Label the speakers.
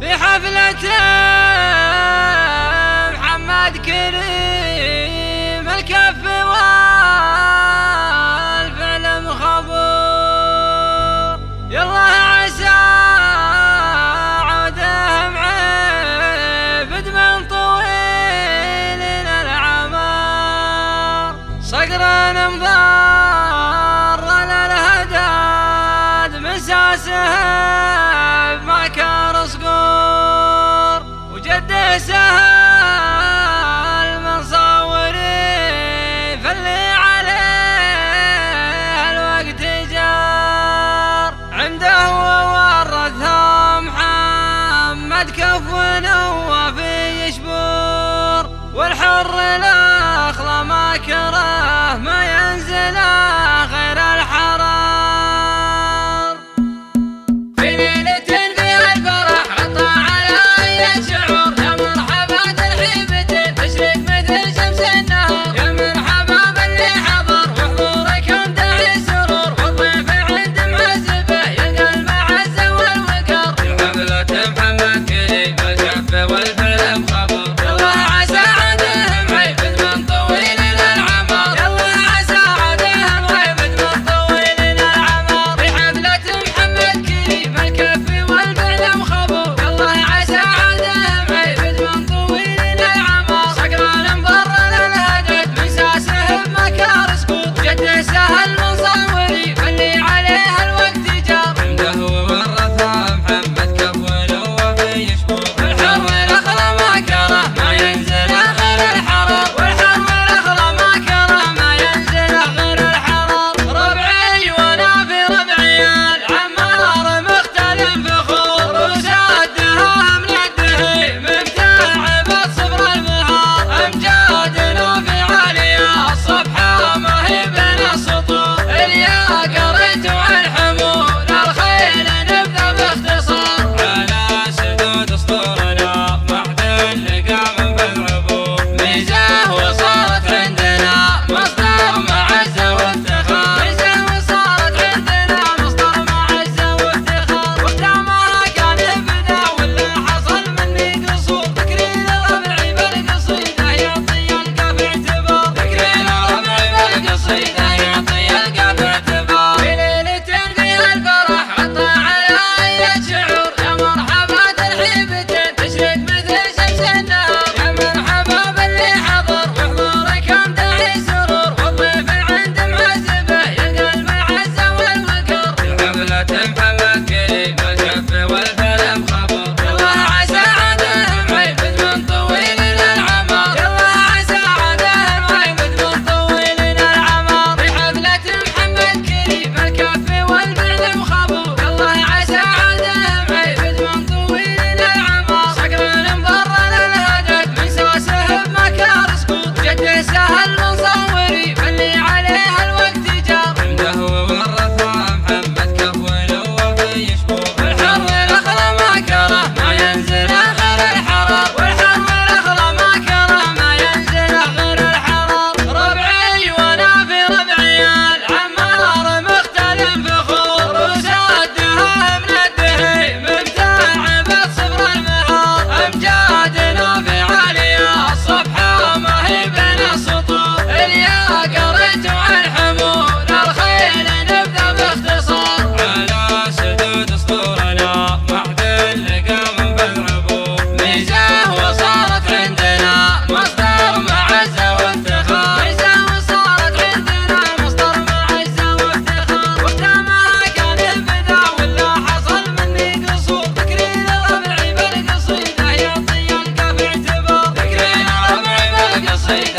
Speaker 1: في حفلة محمد كريم الكف سهل من صوري فاللي عليه الوقت جار. عنده وورث محمد كف وفي يشبور. والحر الاخلى ما كره ما ينزل
Speaker 2: 嘿